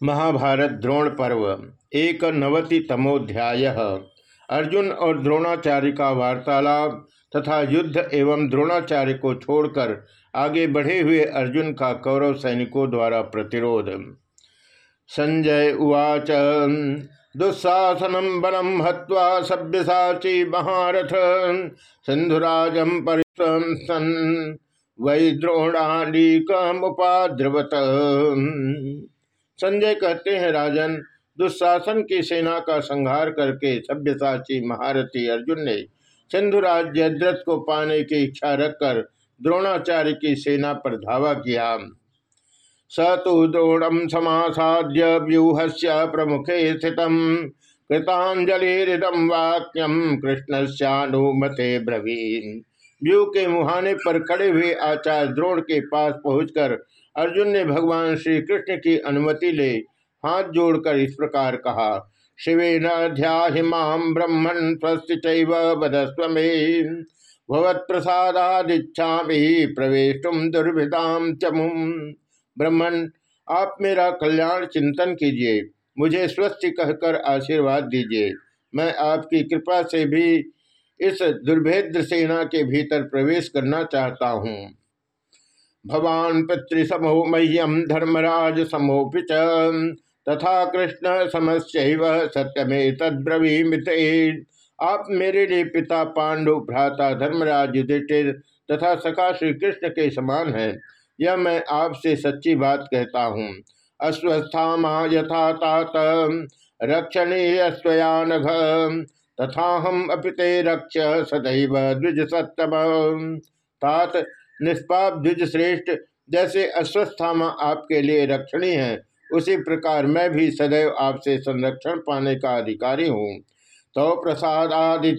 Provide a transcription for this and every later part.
महाभारत द्रोण पर्व, एक नवति तमोध्याय अर्जुन और द्रोणाचार्य का वार्तालाप तथा युद्ध एवं द्रोणाचार्य को छोड़कर आगे बढ़े हुए अर्जुन का कौरव सैनिकों द्वारा प्रतिरोध। संजय उवाच दुस्साहसनम बलम हत्वा सभ्यसाची महारथ सिंधुराजम परिसन वै द्रोणालीकमुपाद्रवत संजय कहते हैं, राजन, दुशासन की सेना का संहार करके सभ्यसाची महारथी अर्जुन ने सिंधुराज जयद्रथ को पाने की इच्छा रखकर द्रोणाचार्य की सेना पर धावा किया। स तो द्रोणम समासाद्य व्यूह से प्रमुखे स्थित कृतांजलिदम वाक्यम कृष्णश्यानुमते ब्रवीन। व्यू के मुहाने पर खड़े हुए आचार्य द्रोण के पास पहुंचकर अर्जुन ने भगवान श्री कृष्ण की अनुमति ले हाथ जोड़कर इस प्रकार कहा शिवे ध्याहिमाम ब्रह्मण स्वस्थ भगवत प्रसादादिच्छा प्रवेश दुर्भिदाम चमुम ब्रह्मण आप मेरा कल्याण चिंतन कीजिए, मुझे स्वस्थ कहकर आशीर्वाद दीजिए। मैं आपकी कृपा से भी इस दुर्भेद्य सेना के भीतर प्रवेश करना चाहता हूँ। भवान पितृसमो मह्यम धर्मराज समोपि तथा कृष्ण समस्यव सत्यमे तद्रवीमित आप मेरे लिए पिता पांडु भ्राता धर्मराज युधिष्ठिर तथा सखा श्री कृष्ण के समान है। यह मैं आपसे सच्ची बात कहता हूँ। अस्वस्था यथा तात, रक्षणीय स्वयानघ तथा हम अपिते रक्ष सदैव द्विज सत्तम तात निष्पाप द्विज श्रेष्ठ जैसे अश्वस्थामा आपके लिए रक्षणी है। उसी प्रकार मैं भी सदैव आपसे संरक्षण पाने का अधिकारी हूँ। तो प्रसादादिक्षेयम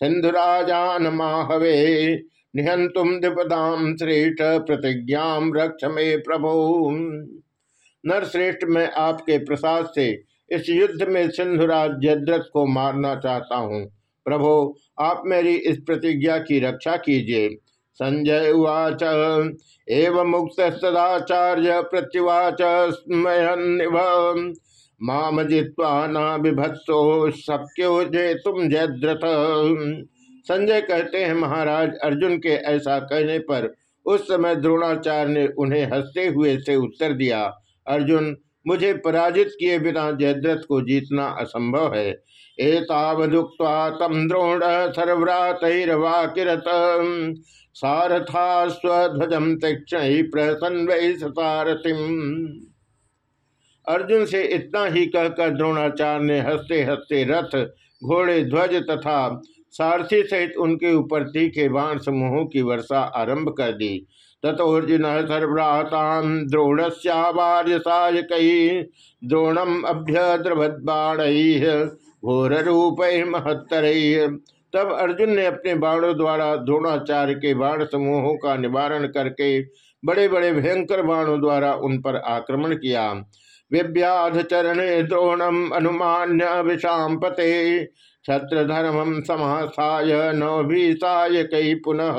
सिंधुराजान माहवे निहंतुम द्विपदाम श्रेष्ठ प्रतिज्ञा रक्ष में प्रभु। नर श्रेष्ठ मैं आपके प्रसाद से इस युद्ध में सिंधुराज जद्रथ को मारना चाहता हूँ। प्रभो, आप मेरी इस प्रतिज्ञा की रक्षा कीजिए। संजय उवाच, एवं मुक्त सदाचार्य प्रत्युवाच माम जित्वा न विभत्सो सक्यो जय तुम जयद्रथ। संजय कहते हैं, महाराज, अर्जुन के ऐसा कहने पर उस समय द्रोणाचार्य ने उन्हें हँसते हुए से उत्तर दिया, अर्जुन, मुझे पराजित किए बिना जयद्रथ को जीतना असंभव है। एतावदुक्त्वा तम द्रोण सर्वरातरवाकिरत सारथा स्वध्वजम तीक्षण प्रसन्वय सारथिम अर्जुन से इतना ही कहकर द्रोणाचार्य ने हँसते हँसते रथ, घोड़े, ध्वज तथा सारथी सहित उनके ऊपर तीखे बाण समूहों की वर्षा आरंभ कर दी। तथोर्जुन सर्वराताम द्रोणस्यावार्य सायक द्रोणम अभ्य द्रभद्बाण घोर रूप महत्तर। तब अर्जुन ने अपने बाणों द्वारा द्रोणाचार्य के बाण समूहों का निवारण करके बड़े बड़े भयंकर बाणों द्वारा उन पर आक्रमण किया। विव्याध चरण द्रोणम अनुमान्य विषाम पते छत्रधर्मम समासाय नवभीसाय कई पुनः।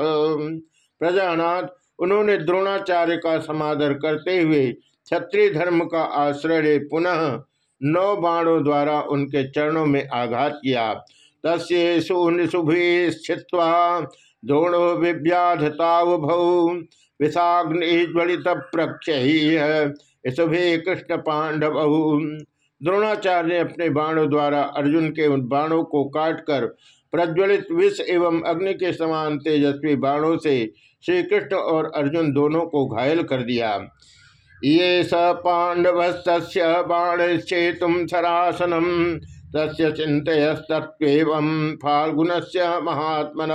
प्रजानाथ, उन्होंने द्रोणाचार्य का समादर करते हुए क्षत्रिय धर्म का आश्रय पुनः नौ बाणों द्वारा उनके चरणों में आघात किया। तस्ुभि स्थित्वा द्रोणो विव्याधतावभौ विषाग्निज्वलित प्रक्षे कृष्ण पांडव द्रोणाचार्य ने अपने बाणों द्वारा अर्जुन के उन बाणों को काटकर प्रज्वलित विष एवं अग्नि के समान तेजस्वी बाणों से श्री कृष्ण और अर्जुन दोनों को घायल कर दिया। ये स पांडव बाणश्चेतुम सरासनम तस्य चिंतयस्तत्व फाल्गुन से महात्मन।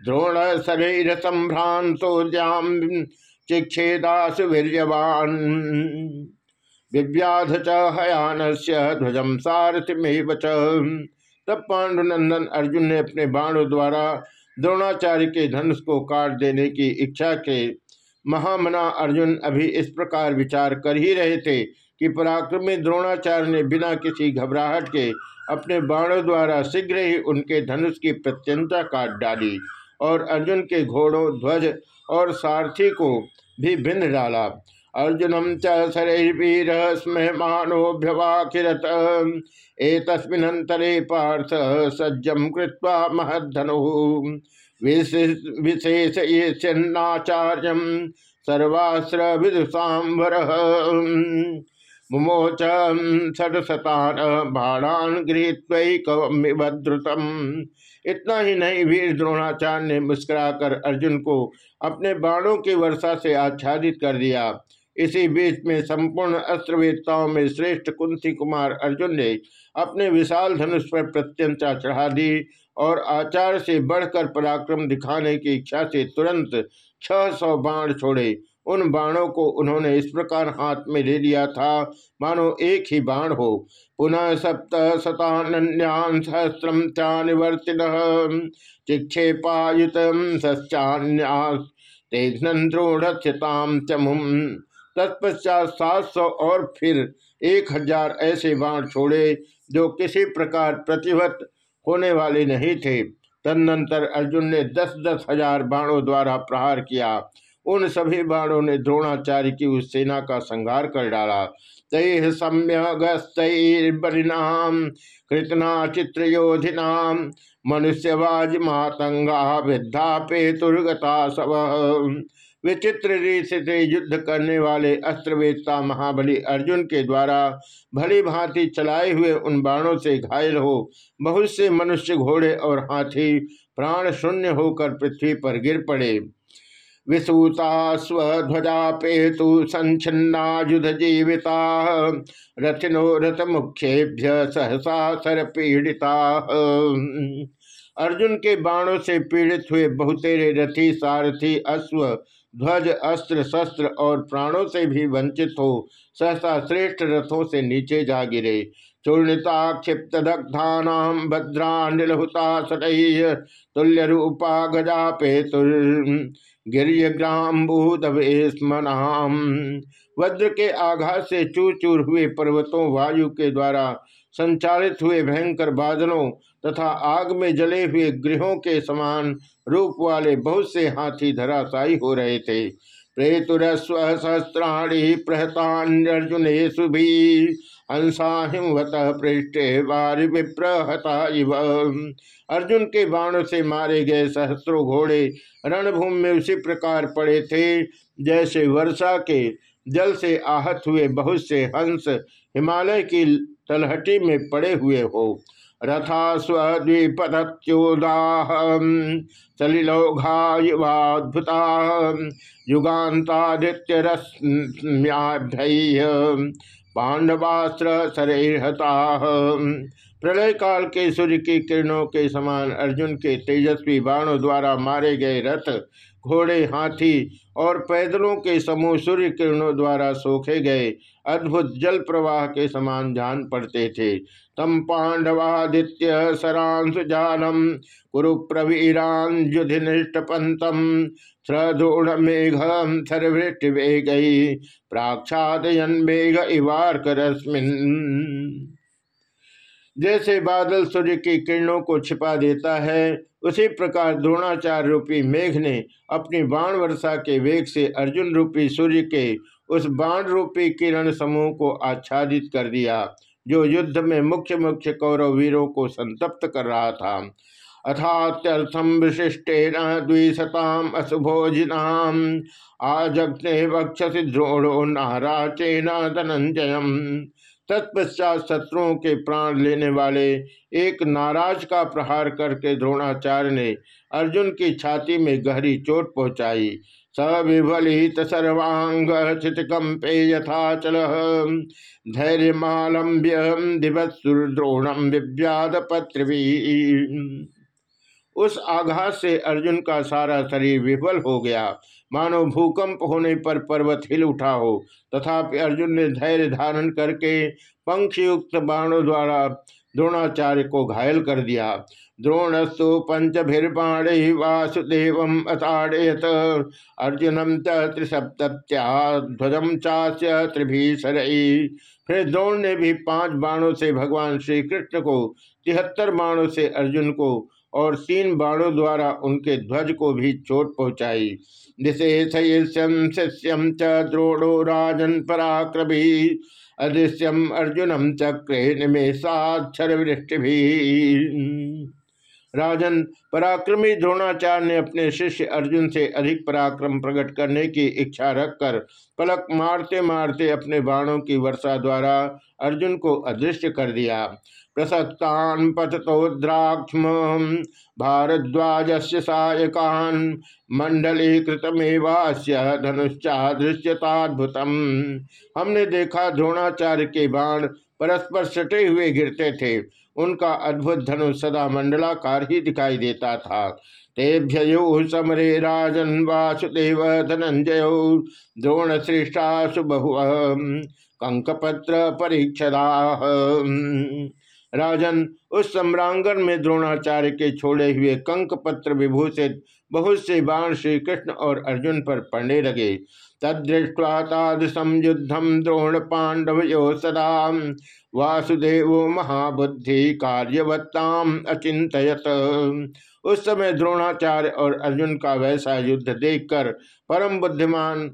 द्रोण शरीर संभ्रांतो जाम चिक्षेदास विव्याध च हयान से ध्वजम सारथिमेव तब पांडुनंदन अर्जुन ने अपने बाणों द्वारा द्रोणाचार्य के धनुष को काट देने की इच्छा के महामना अर्जुन अभी इस प्रकार विचार कर ही रहे थे कि पराक्रमी द्रोणाचार्य ने बिना किसी घबराहट के अपने बाणों द्वारा शीघ्र ही उनके धनुष की प्रत्यंता काट डाली और अर्जुन के घोड़ों, ध्वज और सारथी को भी भिन्न डाला। अर्जुनम च शरीर स्महमानोभ्यवाखिरत एतस्मिन्नन्तरे पार्थ सज्जम कृत्वा महद्धनु विशेषयेन्नाचार्यम सर्वास्त्र मुमोच षटशतान बाणान गृहत्वैकमिवद्रुतम। इतना ही नहीं, वीर द्रोणाचार्य ने मुस्कुराकर अर्जुन को अपने बाणों की वर्षा से आच्छादित कर दिया। इसी बीच में संपूर्ण अस्त्रवेदताओं में श्रेष्ठ कुंती कुमार अर्जुन ने अपने विशाल धनुष पर प्रत्यंता चढ़ा दी और आचार से बढ़कर पराक्रम दिखाने की इच्छा से तुरंत छह सौ बाण छोड़े। उन बाणों को उन्होंने इस प्रकार हाथ में ले लिया था, मानो एक ही बाण हो। पुनः सप्त शतान्यान सहस्रम चानिवर्तिन चिक्षेपायुत सश्चान्याद्रोढ़ताम चमुम तत्पश्चात सात सौ और फिर एक हज़ार ऐसे बाण छोड़े, जो किसी प्रकार प्रतिभत होने वाले नहीं थे। तदनंतर अर्जुन ने दस दस हज़ार बाणों द्वारा प्रहार किया। उन सभी बाणों ने द्रोणाचार्य की उस सेना का संहार कर डाला। तैह सम्यगस्तरिणाम कृतना चित्रयोधिनाम मनुष्यवाज मातंगा विद्धा पेतुर्गता सब विचित्र रीत से युद्ध करने वाले अस्त्रवेदता महाबली अर्जुन के द्वारा भली भांति चलाए हुए उन बाणों से घायल हो, बहुत से मनुष्य घोड़े और हाथी प्राण शून्य होकर पृथ्वी पर गिर पड़े। विसूता स्वध्वजा पेतु संचिन्ना युध जीविता रथिनो रथ मुख्येभ्य सहसा सर पीड़िता अर्जुन के बाणों से पीड़ित हुए बहुतेरे रथी, सारथी, अश्व ध्वज, अस्त्र, शस्त्र और प्राणों से भी वंचित हो, सहसा श्रेष्ठ रथों से नीचे जा गिरे। चूर्णिता क्षिप्त दग्धानाम भद्रा निलहुता सटह तुल्य रूपा गजा पेतुर गिरियग्राम्बूदवेस्मनाम वज्र के आघात से चूर चूर हुए पर्वतों, वायु के द्वारा संचालित हुए भयंकर बादलों तथा आग में जले हुए गृहों के समान रूप वाले बहुत से हाथी धराशायी हो रहे थे। प्रेतुरस्व सहस्राणी प्रहतान्यर्जुनेशु हंसा हिमवत पृष्ठे वारि विप्रहता इव। अर्जुन के बाणों से मारे गए सहस्त्रों घोड़े रणभूमि में उसी प्रकार पड़े थे, जैसे वर्षा के जल से आहत हुए बहुत से हंस हिमालय की तलहटी में पड़े हुए हो। रथा स्वद्विपदत्योदाह सलिलौघायुवाद्भुता युगान्तादित्य रश्म्याभ्य पांडवास्त्र सरेहता प्रलय काल के सूर्य की किरणों के समान अर्जुन के तेजस्वी बाणों द्वारा मारे गए रथ घोड़े, हाथी और पैदलों के समूह सूर्य किरणों द्वारा सोखे गए अद्भुत जल प्रवाह के समान जान पड़ते थे। तम पांडवादित्य सरांशु जालम कुरु प्रवीरांजुधिनिष्टपंतम श्रदूढ़ मेघ थरवृष्टि वेग प्राक्षादयन मेघ इवार करस्मिन। जैसे बादल सूर्य की किरणों को छिपा देता है उसी प्रकार द्रोणाचार्य रूपी मेघ ने अपनी बाण वर्षा के वेग से अर्जुन रूपी सूर्य के उस बाण रूपी किरण समूह को आच्छादित कर दिया, जो युद्ध में मुख्य मुख्य कौरव वीरों को संतप्त कर रहा था। अथात्यर्थम विशिष्टेन द्विशताम अशुभोजिनाम आजग्ने वक्षसि द्रोणो नाराचेन धनंजयम तत्पश्चात शत्रुओं के प्राण लेने वाले एक नाराज़ का प्रहार करके द्रोणाचार्य ने अर्जुन की छाती में गहरी चोट पहुंचाई। सविफलित सर्वांग चितकंपे यथाचल। धैर्यमालंब्य दिवत्सुद्रोणम विव्याद पृथ्वी उस आघात से अर्जुन का सारा शरीर विफल हो गया। मानो भूकंप होने पर पर्वत हिल उठा हो। तथापि अर्जुन ने धैर्य धारण करके पंखयुक्त बाणों द्वारा द्रोणाचार्य को घायल कर दिया। द्रोणस्तु पंचभिर्बाण वासुदेव अताड़यत। अर्जुनम त्रिसप्त्याध्वजम चास्य त्रिभीषर फिर द्रोण ने भी पाँच बाणों से भगवान श्री कृष्ण को, तिहत्तर बाणों से अर्जुन को और तीन बाणों द्वारा उनके ध्वज को भी चोट पहुंचाई। दिशेषयिष्यम शिष्यम च राजन पराक्रमी। अदृश्यम अर्जुनम चक्रे निमेषाक्षर वृष्टि भी राजन पराक्रमी द्रोणाचार्य ने अपने शिष्य अर्जुन से अधिक पराक्रम प्रकट करने की इच्छा रखकर पलक मारते मारते अपने बाणों की वर्षा द्वारा अर्जुन को अदृश्य कर दिया। प्रसक्तान पततोद्राक्ष्म भारद्वाज से सायकान मंडलीकृतमेवास्य धनुष्चादृश्यताद्भुतम हमने देखा द्रोणाचार्य के बाण परस्पर सटे हुए गिरते थे। उनका अद्भुत धनुष सदा मंडलाकार ही दिखाई देता था। तेभ्यो समरे राजन वासुदेव धनंजय द्रोण श्रेष्ठा सुबहु कंकपत्र परीक्षदा राजन, उस सम्रांगण में द्रोणाचार्य के छोड़े हुए कंक पत्र विभूषित बहुत से बाण श्री कृष्ण और अर्जुन पर पड़ने लगे। तदृष्टवा युद्धम द्रोण पांडव यो सदा। वासुदेव महाबुद्धि कार्यवत्ताम अचिंतयत उस समय द्रोणाचार्य और अर्जुन का वैसा युद्ध देखकर परम बुद्धिमान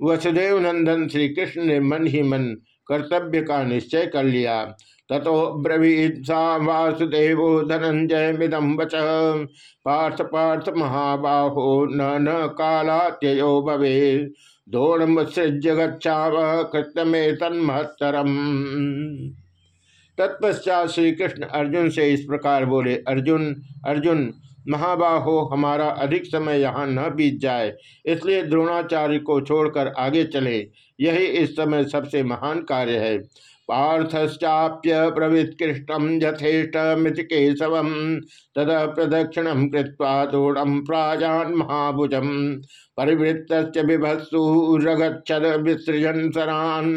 वसुदेव नंदन श्री कृष्ण ने मन ही मन कर्तव्य का निश्चय कर लिया। ततो ब्रवीत्सा वासुदेव धनंजय मिदम वच। पार्थ पार्थ, महाबाहो, न न, कालात्ययो भवे दोड़मुत्सृज्य गच्छाव कृतमे तन्महत्तरम तत्पश्चात श्री कृष्ण अर्जुन से इस प्रकार बोले, अर्जुन अर्जुन, महाबाहो, हमारा अधिक समय यहाँ न बीत जाए, इसलिए द्रोणाचार्य को छोड़कर आगे चले। यही इस समय सबसे महान कार्य है। पार्थश्चाप्य प्रवित्कृष्टम मृत केशव तद प्रदक्षिण कृत्वा दोड़म प्राजान महाभुजम परिवृत्त बिभत्सुरगछद विसृजन सरान।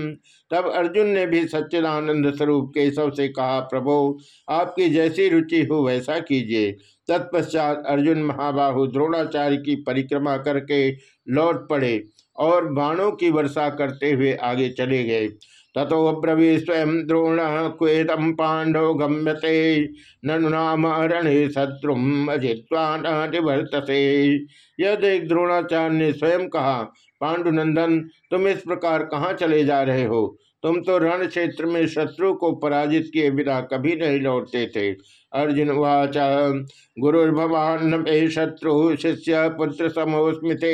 तब अर्जुन ने भी सच्चिदानंद स्वरूप केशव से कहा, प्रभो, आपकी जैसी रुचि हो वैसा कीजिए। तत्पश्चात अर्जुन महाबाहु द्रोणाचार्य की परिक्रमा करके लौट पड़े और बाणों की वर्षा करते हुए आगे चले गए। ततो ब्रवी स्वयं द्रोण क्वेदम पांडव गम्यते। ननु नाम रणे शत्रुम अजित्वा निवर्तसे यह द्रोणाचार्य ने स्वयं कहा, पांडुनंदन, तुम इस प्रकार कहाँ चले जा रहे हो? तुम तो रण क्षेत्र में शत्रु को पराजित किए बिना कभी नहीं लौटते थे। अर्जुन वाच गुरुर्भवान मे शत्रु शिष्य पुत्र समोस्मृते,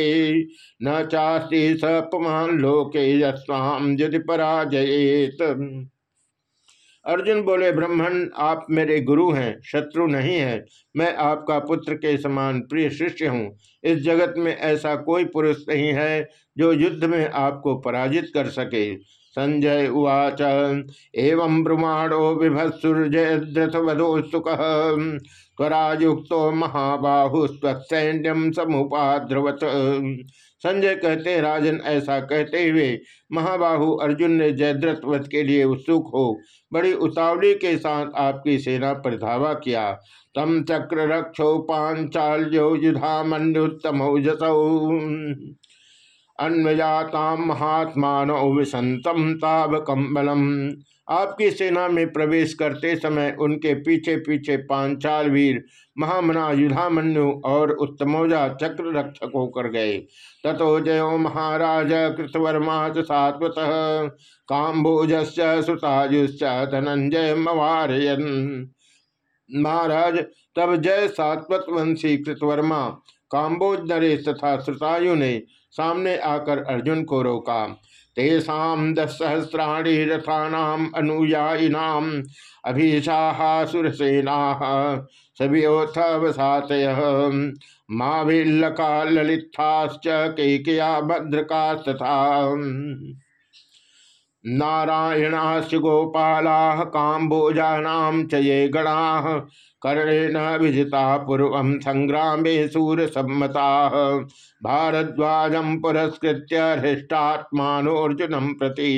न चास्ति सपमान लोके यस्वाम यदि पराजयेत। अर्जुन बोले, ब्रह्मण, आप मेरे गुरु हैं, शत्रु नहीं है, मैं आपका पुत्र के समान प्रिय शिष्य हूँ। इस जगत में ऐसा कोई पुरुष नहीं है जो युद्ध में आपको पराजित कर सके। संजय उवाच। एवं ब्रुमाणो बिभत्सुर्जयद्रथवधो सुख त्वरायुक्त महाबाहु सैन्यम समुपाध्रवत संजय कहते, राजन, ऐसा कहते हुए महाबाहु अर्जुन ने जयद्रथ वध के लिए उत्सुक हो, बड़ी उतावली के साथ आपकी सेना पर धावा किया। तम चक्र रक्षो, पांचाल्यो युधा मनुत्तम अन्वयाताम महात्मान विसंतम ताब कम्बलम आपकी सेना में प्रवेश करते समय उनके पीछे पीछे पांचाल वीर, महामना युधामन्यु और उत्तमोजा चक्र रक्षक होकर गए। तथो जयो महाराज कृतवर्मा सात्वत काम्बोज सुतायुश्च धनंजय मवारयन महाराज, तब जय सात्वत वंशी कृतवर्मा काम्बोज नरेश तथा श्रुतायु ने सामने आकर अर्जुन को रोका। तेषा दस सहस्राणी रथानाम अनुयायिनाम अभिषाहा सुरसेना सभ्योथ वसातय माविल्लका ललिताश्च केकया भद्रका तथा नारायणाश्च गोपाला काम्बोजानाम च ये गणा, कर्णेन विजिता पूर्व संग्राम सूर सम्मता भारद्वाजम पुरस्कृत्य हृष्टात्मानोर्जुनम प्रति।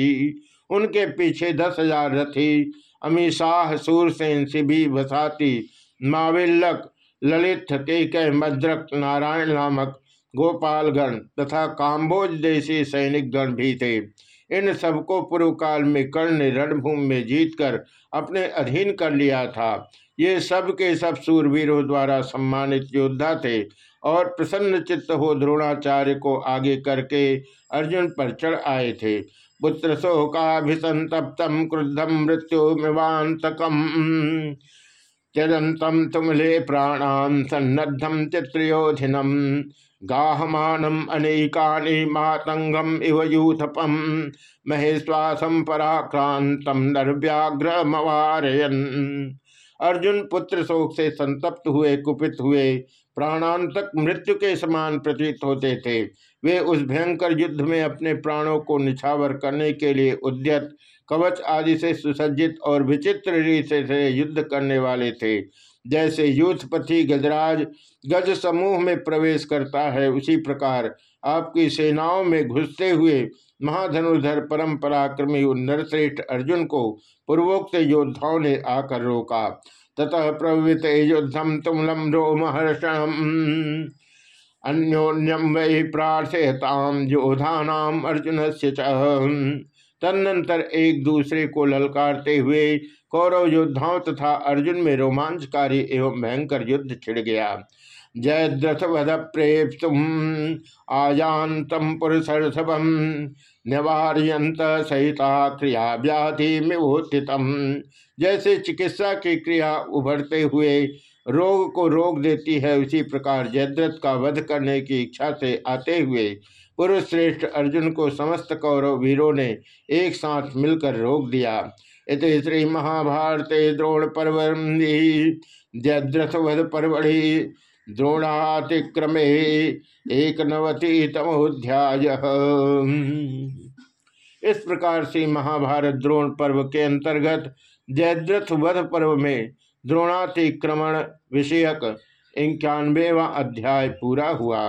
उनके पीछे दस हज़ार रथी अमीशाह सूरसेन शिभी वसाती माविल्लक ललित के मद्रक, नारायण नामक गोपालगण तथा काम्बोज देशी सैनिक गण भी थे। इन सबको पूर्व काल में कर्ण रणभूमि में जीतकर अपने अधीन कर लिया था। ये सब के सब सूरवीरों द्वारा सम्मानित योद्धा थे और प्रसन्न चित्त हो द्रोणाचार्य को आगे करके अर्जुन पर चढ़ आए थे। पुत्र शोकाभिसंतप्तम क्रुद्धम मृत्युमिवांतकम त्यजंतम तुमले प्राणान सन्नद्धम चित्रयोधिनम गाहमानम अनेकानि मातंगम इव यूथपम। महेश्वासम पराक्रांतम नरव्याघ्रमवारयन। अर्जुन पुत्र शोक से संतप्त हुए, कुपित हुए। प्राणांतक मृत्यु के समान प्रतीत होते थे। वे उस भयंकर युद्ध में अपने प्राणों को निछावर करने के लिए उद्यत, कवच आदि से सुसज्जित और विचित्र रीति से युद्ध करने वाले थे। जैसे यूथपति गजराज गज समूह में प्रवेश करता है, उसी प्रकार आपकी सेनाओं में घुसते हुए महाधनुधर परम पराक्रमी नरश्रेष्ठ अर्जुन को पूर्वोक्त योद्धाओं ने आकर रोका। ततः प्रवृत युद्धम तुमलम रोमहर्षण अन्योन्यम वही प्रार्थयताम योधानाम अर्जुन से तदनंतर एक दूसरे को ललकारते हुए कौरव योद्धाओं तथा अर्जुन में रोमांचकारी एवं भयंकर युद्ध छिड़ गया। जयद्रथ वध प्रेप्तुम आयांतम पुरुषर्षभम निवार्यंत सहिता क्रिया व्याधि जैसे चिकित्सा की क्रिया उभरते हुए रोग को रोक देती है, उसी प्रकार जयद्रथ का वध करने की इच्छा से आते हुए पुरुष श्रेष्ठ अर्जुन को समस्त कौरव वीरों ने एक साथ मिलकर रोक दिया। श्री महाभारत द्रोण पर्व जयद्रथ वध परवढ़ि द्रोणातिक्रमे एक नवति तमोध्याय इस प्रकार से महाभारत द्रोण पर्व के अंतर्गत जयद्रथ वध पर्व में द्रोणातिक्रमण विषयक इक्यानवेवा अध्याय पूरा हुआ।